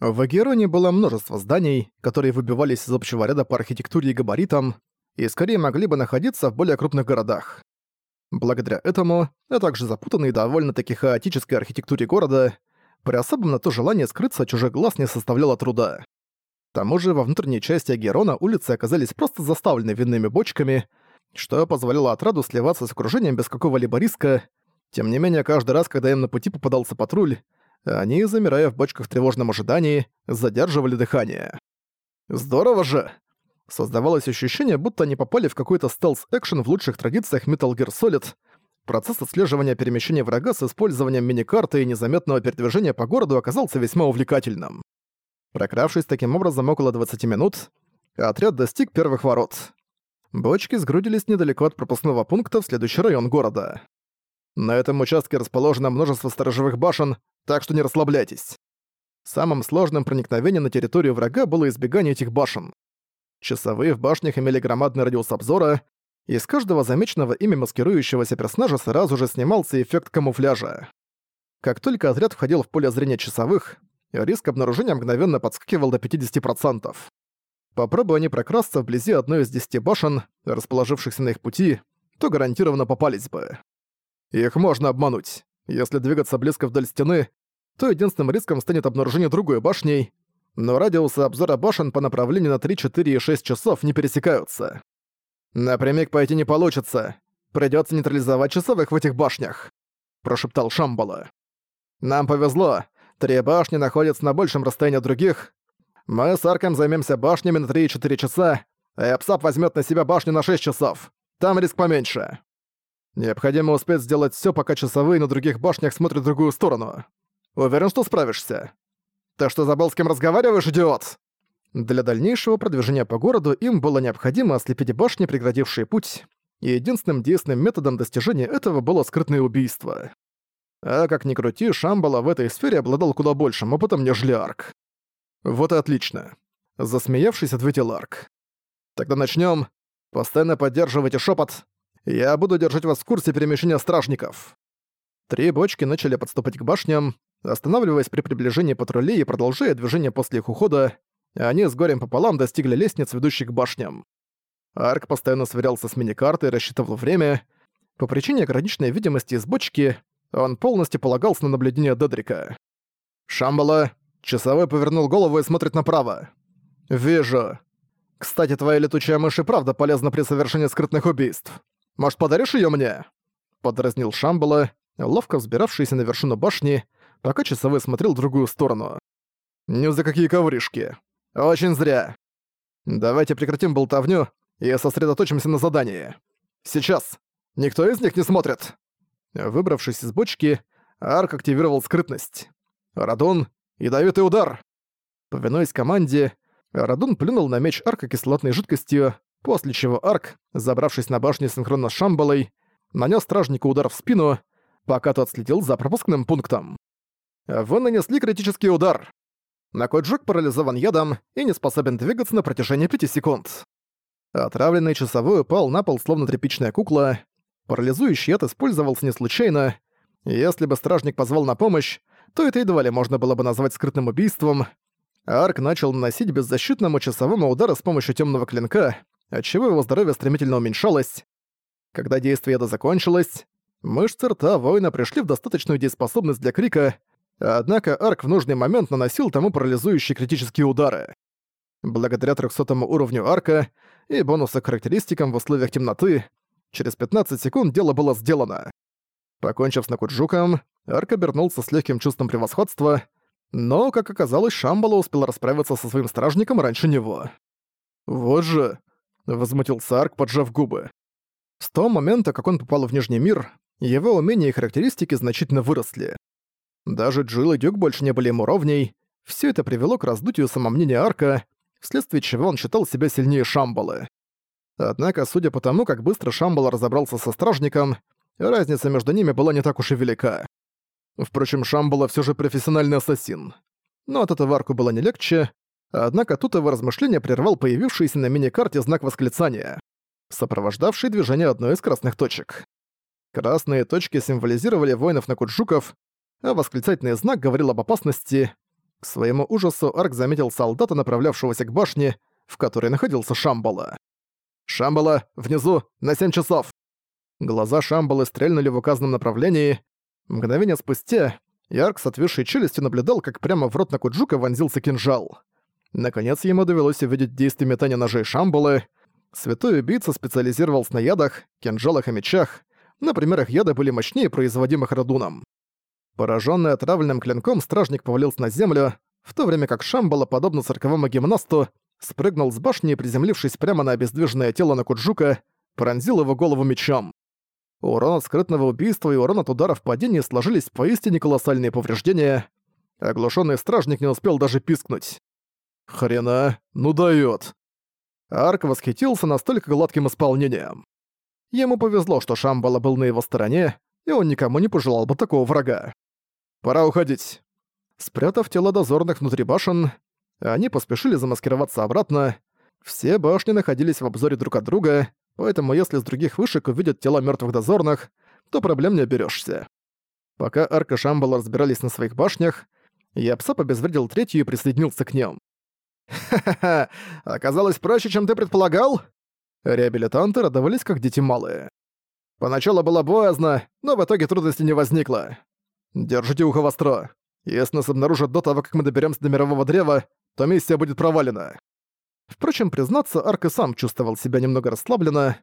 В Агероне было множество зданий, которые выбивались из общего ряда по архитектуре и габаритам, и скорее могли бы находиться в более крупных городах. Благодаря этому, а также запутанной и довольно-таки хаотической архитектуре города, при особом на то желание скрыться от чужих глаз не составляло труда. К тому же во внутренней части Агерона улицы оказались просто заставлены винными бочками, что позволяло отраду сливаться с окружением без какого-либо риска. Тем не менее, каждый раз, когда им на пути попадался патруль, они, замирая в бочках в тревожном ожидании, задерживали дыхание. Здорово же! Создавалось ощущение, будто они попали в какой-то стелс-экшен в лучших традициях Metal Gear Solid. Процесс отслеживания перемещения врага с использованием миникарты и незаметного передвижения по городу оказался весьма увлекательным. Прокравшись таким образом около 20 минут, отряд достиг первых ворот. Бочки сгрудились недалеко от пропускного пункта в следующий район города. На этом участке расположено множество сторожевых башен, так что не расслабляйтесь. Самым сложным проникновением на территорию врага было избегание этих башен. Часовые в башнях имели громадный радиус обзора, и с каждого замеченного ими маскирующегося персонажа сразу же снимался эффект камуфляжа. Как только отряд входил в поле зрения часовых, риск обнаружения мгновенно подскакивал до 50%. Попробуй они прокрасться вблизи одной из десяти башен, расположившихся на их пути, то гарантированно попались бы. Их можно обмануть. Если двигаться близко вдоль стены, то единственным риском станет обнаружение другой башней, но радиусы обзора башен по направлению на 3, 4 и 6 часов не пересекаются. «Напрямик пойти не получится. Придётся нейтрализовать часовых в этих башнях», — прошептал Шамбала. «Нам повезло. Три башни находятся на большем расстоянии от других. Мы с Арком займемся башнями на 3-4 часа, а Эпсап возьмет на себя башню на 6 часов. Там риск поменьше. Необходимо успеть сделать все, пока часовые на других башнях смотрят в другую сторону. Уверен, что справишься. Ты что, забыл, с кем разговариваешь, идиот?» Для дальнейшего продвижения по городу им было необходимо ослепить башни, преградившие путь, и единственным действенным методом достижения этого было скрытное убийство. А как ни крути, Шамбала в этой сфере обладал куда большим опытом, нежели Арк. Вот и отлично. Засмеявшись, ответил Арк. Тогда начнем. Постоянно поддерживайте шепот. Я буду держать вас в курсе перемещения стражников. Три бочки начали подступать к башням, останавливаясь при приближении патрулей и продолжая движение после их ухода, они с горем пополам достигли лестниц, ведущих к башням. Арк постоянно сверялся с миникартой и рассчитывал время. По причине ограниченной видимости из бочки, он полностью полагался на наблюдение Дедрика. «Шамбала!» Часовой повернул голову и смотрит направо. «Вижу. Кстати, твоя летучая мышь и правда полезна при совершении скрытных убийств. Может, подаришь её мне?» Подразнил Шамбала, ловко взбиравшийся на вершину башни, пока часовой смотрел в другую сторону. «Ни за какие ковришки. Очень зря. Давайте прекратим болтовню и сосредоточимся на задании. Сейчас. Никто из них не смотрит». Выбравшись из бочки, Арк активировал скрытность. «Радун, ядовитый удар!» Повинуясь команде, Радун плюнул на меч Арка кислотной жидкостью, после чего Арк, забравшись на башню синхронно с Шамбалой, нанес стражнику удар в спину, пока тот следил за пропускным пунктом. Вы нанесли критический удар. Накоджук парализован ядом и не способен двигаться на протяжении 5 секунд. Отравленный часовой упал на пол, словно тряпичная кукла. Парализующий яд использовался не случайно. Если бы стражник позвал на помощь, то это едва ли можно было бы назвать скрытным убийством. Арк начал наносить беззащитному часовому удары с помощью темного клинка, отчего его здоровье стремительно уменьшалось. Когда действие яда закончилось, мышцы рта воина пришли в достаточную дееспособность для крика, однако Арк в нужный момент наносил тому парализующие критические удары. Благодаря 300 уровню арка и бонуса характеристикам в условиях темноты, через 15 секунд дело было сделано. Покончив с Накуджуком, Арк обернулся с легким чувством превосходства, но, как оказалось, Шамбала успел расправиться со своим стражником раньше него. «Вот же!» — возмутился Арк, поджав губы. С того момента, как он попал в Нижний мир, его умения и характеристики значительно выросли. Даже Джилл и Дюк больше не были ему ровней, все это привело к раздутию самомнения Арка, вследствие чего он считал себя сильнее Шамбалы. Однако, судя по тому, как быстро Шамбала разобрался со стражником, разница между ними была не так уж и велика. Впрочем, Шамбала все же профессиональный ассасин. Но от этого арку было не легче, однако тут его размышления прервал появившийся на мини-карте знак восклицания, сопровождавший движение одной из красных точек. Красные точки символизировали воинов на Куджуков, а восклицательный знак говорил об опасности. К своему ужасу Арк заметил солдата, направлявшегося к башне, в которой находился Шамбала. «Шамбала, внизу, на семь часов!» Глаза Шамбалы стрельнули в указанном направлении. Мгновение спустя Ярк с отвисшей челюстью наблюдал, как прямо в рот Накуджука вонзился кинжал. Наконец ему довелось увидеть действие метания ножей Шамбалы. Святой убийца специализировался на ядах, кинжалах и мечах. Например, их яды были мощнее производимых Радуном. Пораженный отравленным клинком, стражник повалился на землю, в то время как Шамбала, подобно цирковому гимнасту, спрыгнул с башни и, приземлившись прямо на обездвиженное тело Накуджука, пронзил его голову мечом. Урон от скрытного убийства и урон от удара в падении сложились поистине колоссальные повреждения. Оглушенный стражник не успел даже пискнуть. «Хрена, ну даёт!» Арк восхитился настолько гладким исполнением. Ему повезло, что Шамбала был на его стороне, и он никому не пожелал бы такого врага. «Пора уходить». Спрятав тело дозорных внутри башен, они поспешили замаскироваться обратно. Все башни находились в обзоре друг от друга, поэтому если с других вышек увидят тела мертвых дозорных, то проблем не оберешься. Пока Арк и Шамбала разбирались на своих башнях, Япсап обезвредил третью и присоединился к ним. «Ха-ха-ха! Оказалось проще, чем ты предполагал?» Реабилитанты радовались, как дети малые. Поначалу было боязно, но в итоге трудностей не возникло. Держите ухо востро. Если нас обнаружат до того, как мы доберемся до мирового древа, то миссия будет провалена. Впрочем, признаться, Арк и сам чувствовал себя немного расслабленно.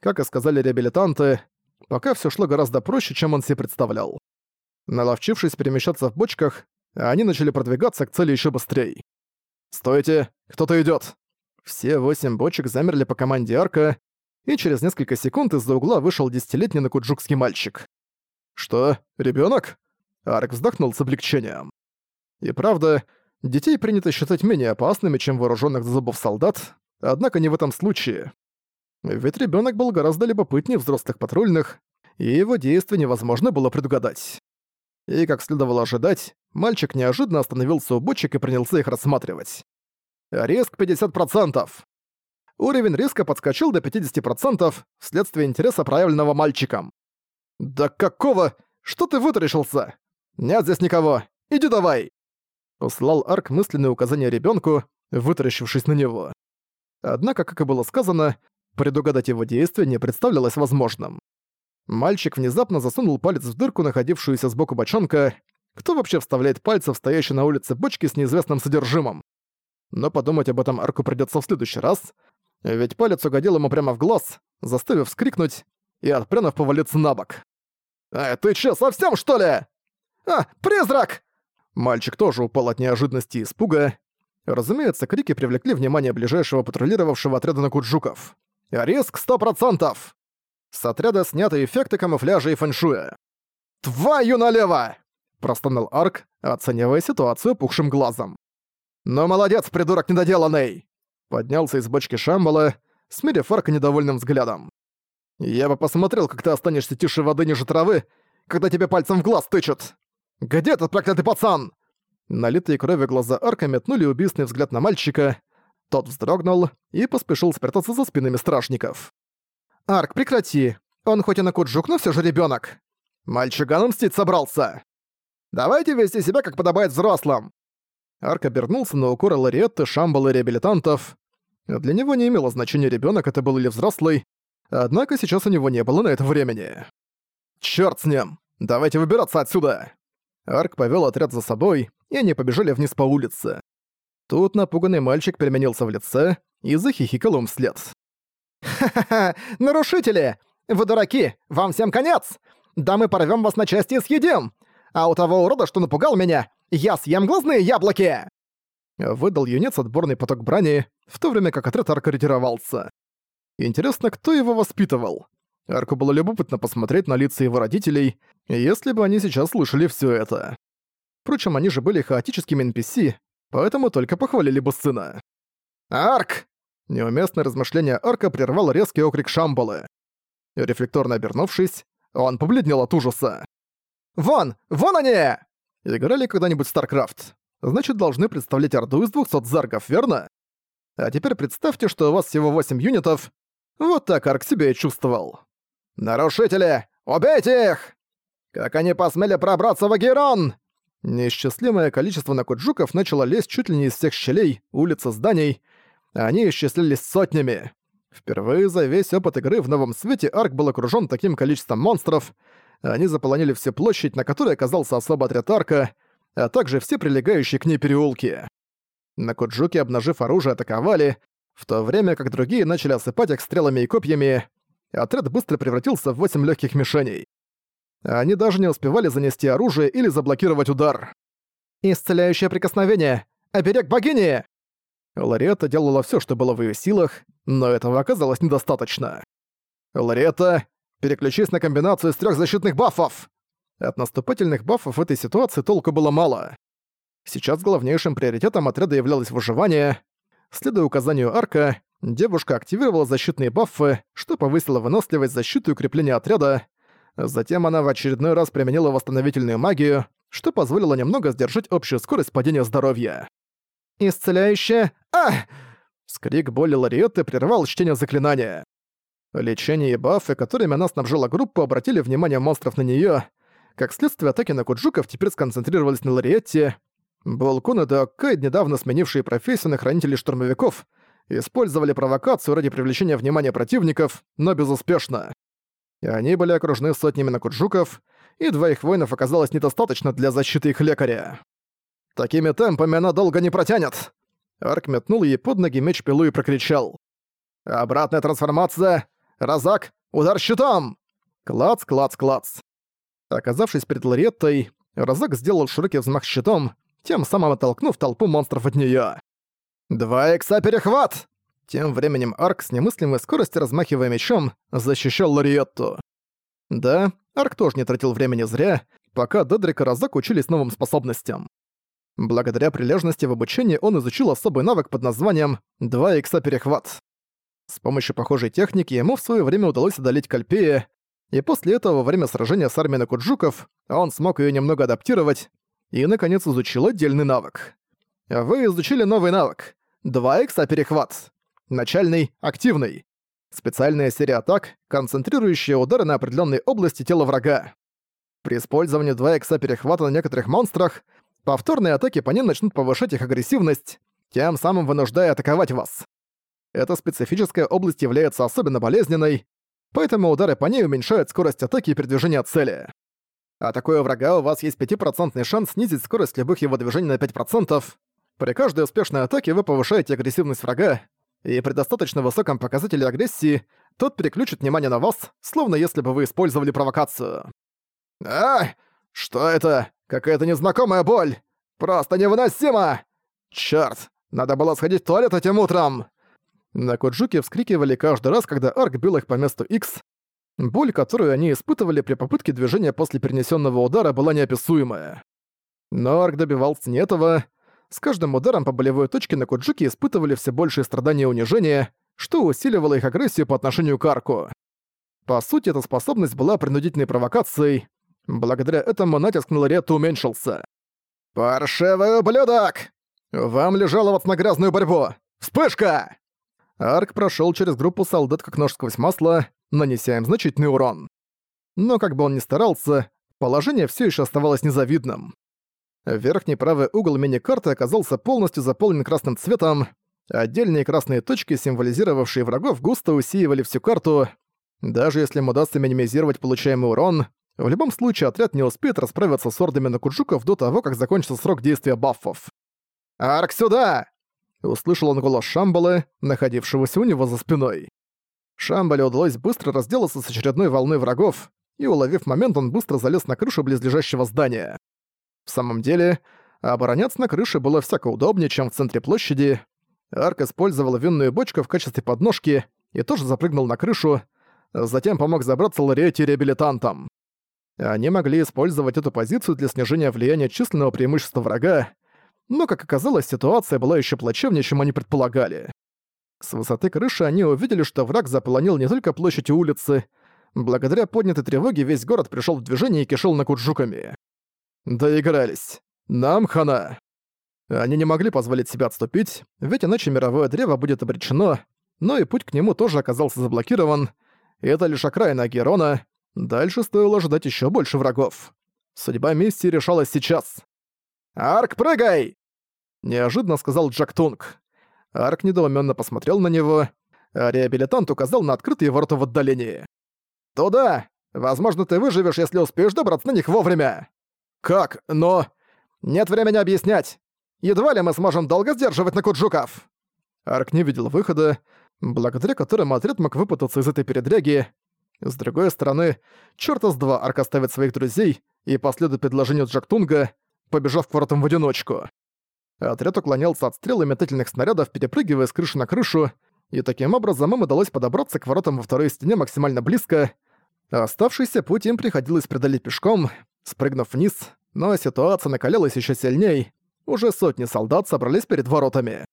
Как и сказали реабилитанты, пока все шло гораздо проще, чем он себе представлял. Наловчившись перемещаться в бочках, они начали продвигаться к цели еще быстрее. «Стойте! Кто-то идет! Все восемь бочек замерли по команде Арка, и через несколько секунд из-за угла вышел десятилетний накуджукский мальчик. «Что, ребенок? Арк вздохнул с облегчением. И правда, детей принято считать менее опасными, чем вооруженных до зубов солдат, однако не в этом случае. Ведь ребенок был гораздо любопытнее взрослых патрульных, и его действия невозможно было предугадать. И, как следовало ожидать, мальчик неожиданно остановился у бочек и принялся их рассматривать. Риск 50%. Уровень риска подскочил до 50% вследствие интереса проявленного мальчиком. «Да какого? Что ты вытаращился? Нет здесь никого. Иди давай!» Услал Арк мысленные указания ребенку, вытаращившись на него. Однако, как и было сказано, предугадать его действия не представлялось возможным. Мальчик внезапно засунул палец в дырку, находившуюся сбоку бочонка. Кто вообще вставляет пальцы в стоящие на улице бочки с неизвестным содержимым? Но подумать об этом Арку придётся в следующий раз, ведь палец угодил ему прямо в глаз, заставив вскрикнуть и отпрянув повалиться на бок. «Эй, ты чё, совсем что ли? А, призрак!» Мальчик тоже упал от неожиданности и испуга. Разумеется, крики привлекли внимание ближайшего патрулировавшего отряда накуджуков. «Риск сто процентов!» С отряда сняты эффекты камуфляжа и фэншуя. «Твою налево!» – простонал Арк, оценивая ситуацию пухшим глазом. «Ну молодец, придурок недоделанный!» Поднялся из бочки Шамбала, смирив Арка недовольным взглядом. «Я бы посмотрел, как ты останешься тише воды ниже травы, когда тебе пальцем в глаз тычут! Где этот проклятый пацан?» Налитые кровью глаза Арка метнули убийственный взгляд на мальчика. Тот вздрогнул и поспешил спрятаться за спинами стражников. «Арк, прекрати! Он хоть и на куджук, но все же ребенок. Мальчиганом мстить собрался! Давайте вести себя, как подобает взрослым! Арк обернулся на укоры Лариетты, Шамбала и реабилитантов. Для него не имело значения ребенок это был или взрослый, однако сейчас у него не было на это времени. Черт с ним! Давайте выбираться отсюда!» Арк повел отряд за собой, и они побежали вниз по улице. Тут напуганный мальчик переменился в лице и захихикал им вслед. «Ха-ха-ха! Нарушители! Вы дураки! Вам всем конец! Да мы порвем вас на части и съедим! А у того урода, что напугал меня, я съем глазные яблоки!» Выдал юнец отборный поток брани, в то время как отряд Арка ретировался. Интересно, кто его воспитывал? Арку было любопытно посмотреть на лица его родителей, если бы они сейчас слышали все это. Впрочем, они же были хаотическими NPC, поэтому только похвалили бы сына. «Арк!» Неуместное размышление Арка прервал резкий окрик Шамбалы. Рефлекторно обернувшись, он побледнел от ужаса. «Вон! Вон они!» Играли когда-нибудь в StarCraft? Значит, должны представлять Орду из 200 заргов, верно? А теперь представьте, что у вас всего 8 юнитов. Вот так Арк себя и чувствовал. «Нарушители! Убейте их! Как они посмели пробраться в Агерон!» Неисчислимое количество накуджуков начало лезть чуть ли не из всех щелей, улиц и зданий. Они исчислились сотнями. Впервые за весь опыт игры в новом свете Арк был окружён таким количеством монстров. Они заполонили всю площадь, на которой оказался особый отряд Арка, а также все прилегающие к ней переулки. Накуджуки, обнажив оружие, атаковали, в то время как другие начали осыпать их стрелами и копьями. Отряд быстро превратился в восемь легких мишеней. Они даже не успевали занести оружие или заблокировать удар. «Исцеляющее прикосновение! Оберег богини!» Лариетта делала все, что было в ее силах, но этого оказалось недостаточно. «Лариетта, переключись на комбинацию из трех защитных бафов!» От наступательных бафов в этой ситуации толку было мало. Сейчас главнейшим приоритетом отряда являлось выживание. Следуя указанию Арка, девушка активировала защитные бафы, что повысило выносливость защиты и укрепление отряда. Затем она в очередной раз применила восстановительную магию, что позволило немного сдержать общую скорость падения здоровья. «Исцеляющее... А!» Скрик боли Лариетты прервал чтение заклинания. Лечение и бафы, которыми она снабжала группу, обратили внимание монстров на неё. Как следствие, атаки на Куджуков теперь сконцентрировались на Лариетте. Балкон и Деоккайд, недавно сменившие профессию на хранителей штурмовиков, использовали провокацию ради привлечения внимания противников, но безуспешно. Они были окружены сотнями накуджуков, и двоих воинов оказалось недостаточно для защиты их лекаря. Такими темпами она долго не протянет. Арк метнул ей под ноги меч-пилу и прокричал. «Обратная трансформация! Разак! Удар щитом!» Клац, клац, клац. Оказавшись перед Лореттой, Розак сделал широкий взмах щитом, тем самым оттолкнув толпу монстров от неё. «Два икса перехват!» Тем временем Арк с немыслимой скоростью, размахивая мечом, защищал Лориетту. Да, Арк тоже не тратил времени зря, пока Дедрик и Розак учились новым способностям. Благодаря прилежности в обучении он изучил особый навык под названием «Два икса перехват». С помощью похожей техники ему в свое время удалось одолеть Кальпея, и после этого во время сражения с армией Накуджуков он смог ее немного адаптировать и, наконец, изучил отдельный навык. Вы изучили новый навык. 2 икса перехват. Начальный — активный. Специальная серия атак, концентрирующая удары на определенной области тела врага. При использовании 2 икса перехвата на некоторых монстрах, повторные атаки по ним начнут повышать их агрессивность, тем самым вынуждая атаковать вас. Эта специфическая область является особенно болезненной, поэтому удары по ней уменьшают скорость атаки и передвижения цели. Атакуя врага, у вас есть 5% шанс снизить скорость любых его движений на 5%. При каждой успешной атаке вы повышаете агрессивность врага, и при достаточно высоком показателе агрессии тот переключит внимание на вас, словно если бы вы использовали провокацию. «А! Что это? Какая-то незнакомая боль! Просто невыносимо! Чёрт! Надо было сходить в туалет этим утром!» На Коджуке вскрикивали каждый раз, когда Арк бил их по месту X. Боль, которую они испытывали при попытке движения после перенесенного удара, была неописуемая. Но Арк добивался не этого. С каждым ударом по болевой точке на Коджуке испытывали все большие страдания и унижения, что усиливало их агрессию по отношению к Арку. По сути, эта способность была принудительной провокацией. Благодаря этому натиск на Лорету уменьшился. «Паршивый ублюдок! Вам ли жаловаться на грязную борьбу? Вспышка!» Арк прошел через группу солдат как нож сквозь масло, нанеся им значительный урон. Но как бы он ни старался, положение все еще оставалось незавидным. Верхний правый угол мини-карты оказался полностью заполнен красным цветом, отдельные красные точки, символизировавшие врагов, густо усеивали всю карту. Даже если им удастся минимизировать получаемый урон, в любом случае отряд не успеет расправиться с ордами на Куджуков до того, как закончится срок действия баффов. «Арк, сюда!» Услышал он голос Шамбалы, находившегося у него за спиной. Шамбале удалось быстро разделаться с очередной волной врагов, и, уловив момент, он быстро залез на крышу близлежащего здания. В самом деле, обороняться на крыше было всяко удобнее, чем в центре площади. Арк использовал винную бочку в качестве подножки и тоже запрыгнул на крышу, затем помог забраться Лариэте реабилитантам. Они могли использовать эту позицию для снижения влияния численного преимущества врага, но, как оказалось, ситуация была еще плачевнее, чем они предполагали. С высоты крыши они увидели, что враг заполонил не только площадь и улицы. Благодаря поднятой тревоге весь город пришел в движение и кишел на куджуками. Доигрались. Нам хана. Они не могли позволить себе отступить, ведь иначе мировое древо будет обречено, но и путь к нему тоже оказался заблокирован. Это лишь окраина Герона. Дальше стоило ждать еще больше врагов. Судьба миссии решалась сейчас. «Арк, прыгай!» Неожиданно сказал Джак Тунг. Арк недоуменно посмотрел на него, а реабилитант указал на открытые ворота в отдалении. «Туда! Возможно, ты выживешь, если успеешь добраться на них вовремя!» «Как? Но...» «Нет времени объяснять! Едва ли мы сможем долго сдерживать на Куджуков!» Арк не видел выхода, благодаря которому отряд мог выпутаться из этой передряги. С другой стороны, чёрта с два Арк оставит своих друзей и последует предложению Джактунга, побежав к воротам в одиночку. Отряд уклонялся от стрел и метательных снарядов, перепрыгивая с крыши на крышу, и таким образом им удалось подобраться к воротам во второй стене максимально близко. Оставшийся путь им приходилось преодолеть пешком, спрыгнув вниз, но ситуация накалялась еще сильней. Уже сотни солдат собрались перед воротами.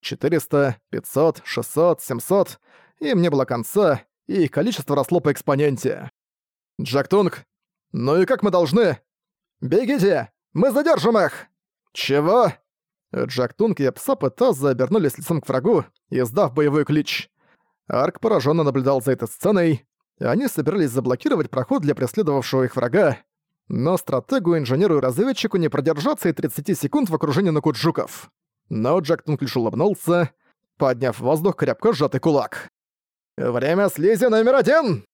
400, 500, 600, 700, им не было конца, и их количество росло по экспоненте. «Джак Тунг, ну и как мы должны?» «Бегите! Мы задержим их!» «Чего?» Джак Тунг и Псап и Таз обернулись лицом к врагу, издав боевой клич. Арк пораженно наблюдал за этой сценой. Они собирались заблокировать проход для преследовавшего их врага, но стратегу, инженеру и разведчику не продержаться и 30 секунд в окружении накуджуков. Но Джак Тунг лишь улыбнулся, подняв в воздух крепко сжатый кулак. «Время слизи номер один!»